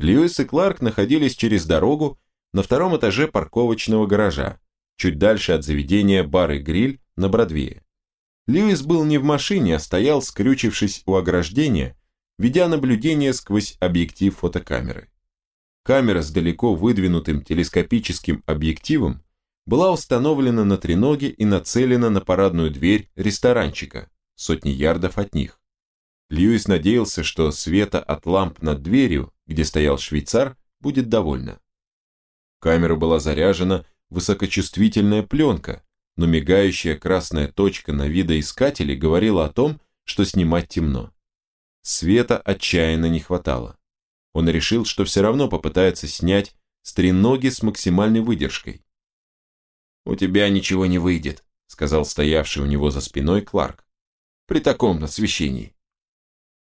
Льюис и Кларк находились через дорогу на втором этаже парковочного гаража, чуть дальше от заведения бар и гриль на Бродвее. Льюис был не в машине, а стоял, скрючившись у ограждения, ведя наблюдение сквозь объектив фотокамеры. Камера с далеко выдвинутым телескопическим объективом была установлена на треноге и нацелена на парадную дверь ресторанчика, сотни ярдов от них. Льюис надеялся, что света от ламп над дверью, где стоял швейцар, будет довольно. В камеру была заряжена высокочувствительная пленка, но мигающая красная точка на видоискателе говорила о том, что снимать темно. Света отчаянно не хватало. Он решил, что все равно попытается снять с треноги с максимальной выдержкой. «У тебя ничего не выйдет», — сказал стоявший у него за спиной Кларк. «При таком освещении».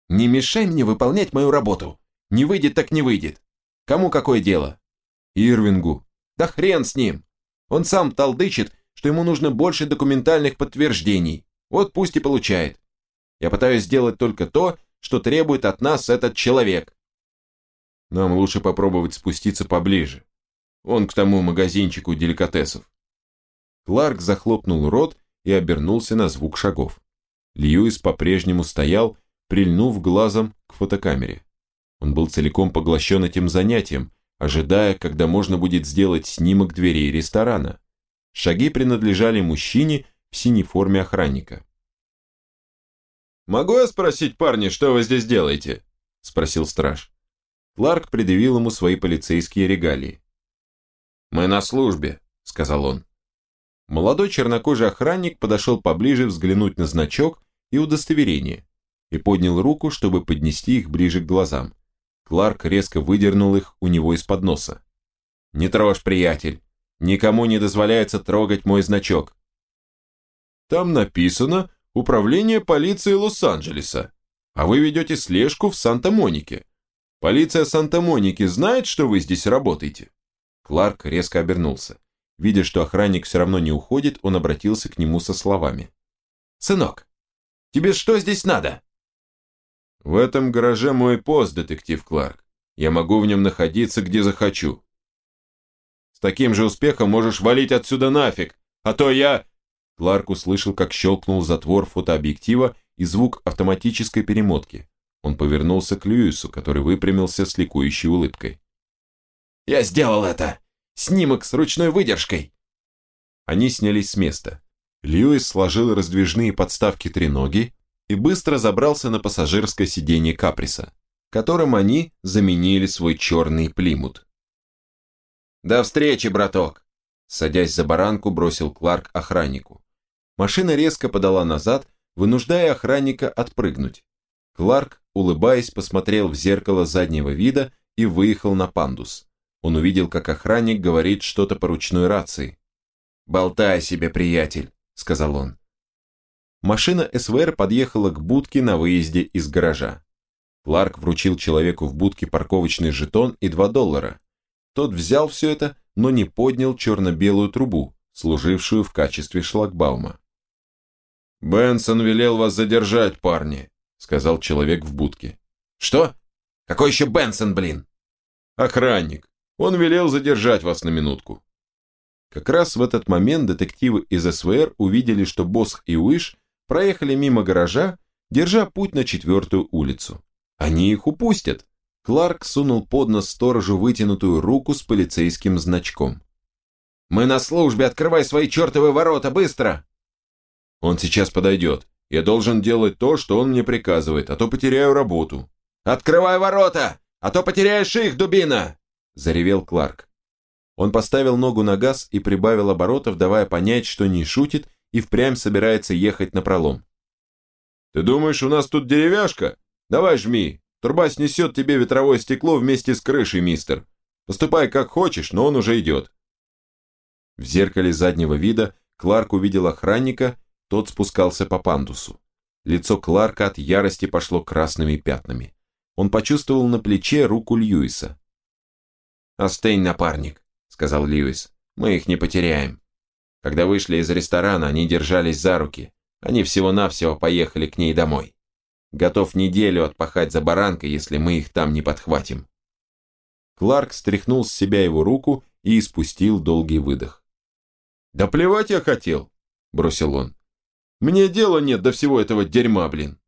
«Не мешай мне выполнять мою работу. Не выйдет так не выйдет. Кому какое дело?» «Ирвингу». «Да хрен с ним. Он сам толдычит, что ему нужно больше документальных подтверждений. Вот пусть и получает. Я пытаюсь сделать только то, что требует от нас этот человек. Нам лучше попробовать спуститься поближе. Он к тому магазинчику деликатесов. Кларк захлопнул рот и обернулся на звук шагов. Льюис по-прежнему стоял, прильнув глазом к фотокамере. Он был целиком поглощен этим занятием, ожидая, когда можно будет сделать снимок дверей ресторана. Шаги принадлежали мужчине в синей форме охранника. «Могу я спросить, парни, что вы здесь делаете?» – спросил страж. Кларк предъявил ему свои полицейские регалии. «Мы на службе», – сказал он. Молодой чернокожий охранник подошел поближе взглянуть на значок и удостоверение и поднял руку, чтобы поднести их ближе к глазам. Кларк резко выдернул их у него из-под носа. «Не трожь, приятель. Никому не дозволяется трогать мой значок». «Там написано Управление полиции Лос-Анджелеса, а вы ведете слежку в Санта-Монике. Полиция Санта-Моники знает, что вы здесь работаете?» Кларк резко обернулся. Видя, что охранник все равно не уходит, он обратился к нему со словами. «Сынок, тебе что здесь надо?» «В этом гараже мой пост, детектив Кларк. Я могу в нем находиться, где захочу». «С таким же успехом можешь валить отсюда нафиг, а то я...» Кларк услышал, как щелкнул затвор фотообъектива и звук автоматической перемотки. Он повернулся к Льюису, который выпрямился с ликующей улыбкой. «Я сделал это! Снимок с ручной выдержкой!» Они снялись с места. Льюис сложил раздвижные подставки треноги и быстро забрался на пассажирское сиденье Каприса, которым они заменили свой черный плимут. «До встречи, браток!» Садясь за баранку, бросил Кларк охраннику. Машина резко подала назад, вынуждая охранника отпрыгнуть. Кларк, улыбаясь, посмотрел в зеркало заднего вида и выехал на пандус. Он увидел, как охранник говорит что-то по ручной рации. «Болтай себе, приятель», — сказал он. Машина СВР подъехала к будке на выезде из гаража. Кларк вручил человеку в будке парковочный жетон и 2 доллара. Тот взял все это, но не поднял черно-белую трубу, служившую в качестве шлагбаума. «Бенсон велел вас задержать, парни», — сказал человек в будке. «Что? Какой еще Бенсон, блин?» «Охранник. Он велел задержать вас на минутку». Как раз в этот момент детективы из СВР увидели, что Босх и Уиш проехали мимо гаража, держа путь на четвертую улицу. Они их упустят. Кларк сунул под нос сторожу вытянутую руку с полицейским значком. «Мы на службе, открывай свои чертовы ворота, быстро!» Он сейчас подойдет. Я должен делать то, что он мне приказывает, а то потеряю работу. «Открывай ворота, а то потеряешь их, дубина!» – заревел Кларк. Он поставил ногу на газ и прибавил оборотов, давая понять, что не шутит и впрямь собирается ехать на пролом. «Ты думаешь, у нас тут деревяшка? Давай жми, труба снесет тебе ветровое стекло вместе с крышей, мистер. Поступай как хочешь, но он уже идет». В зеркале заднего вида Кларк увидел охранника тот спускался по пандусу. Лицо Кларка от ярости пошло красными пятнами. Он почувствовал на плече руку Льюиса. «Остынь, напарник», — сказал Льюис. «Мы их не потеряем». Когда вышли из ресторана, они держались за руки. Они всего-навсего поехали к ней домой. Готов неделю отпахать за баранкой, если мы их там не подхватим. Кларк стряхнул с себя его руку и испустил долгий выдох. «Да плевать я хотел», – бросил он. «Мне дела нет до всего этого дерьма, блин».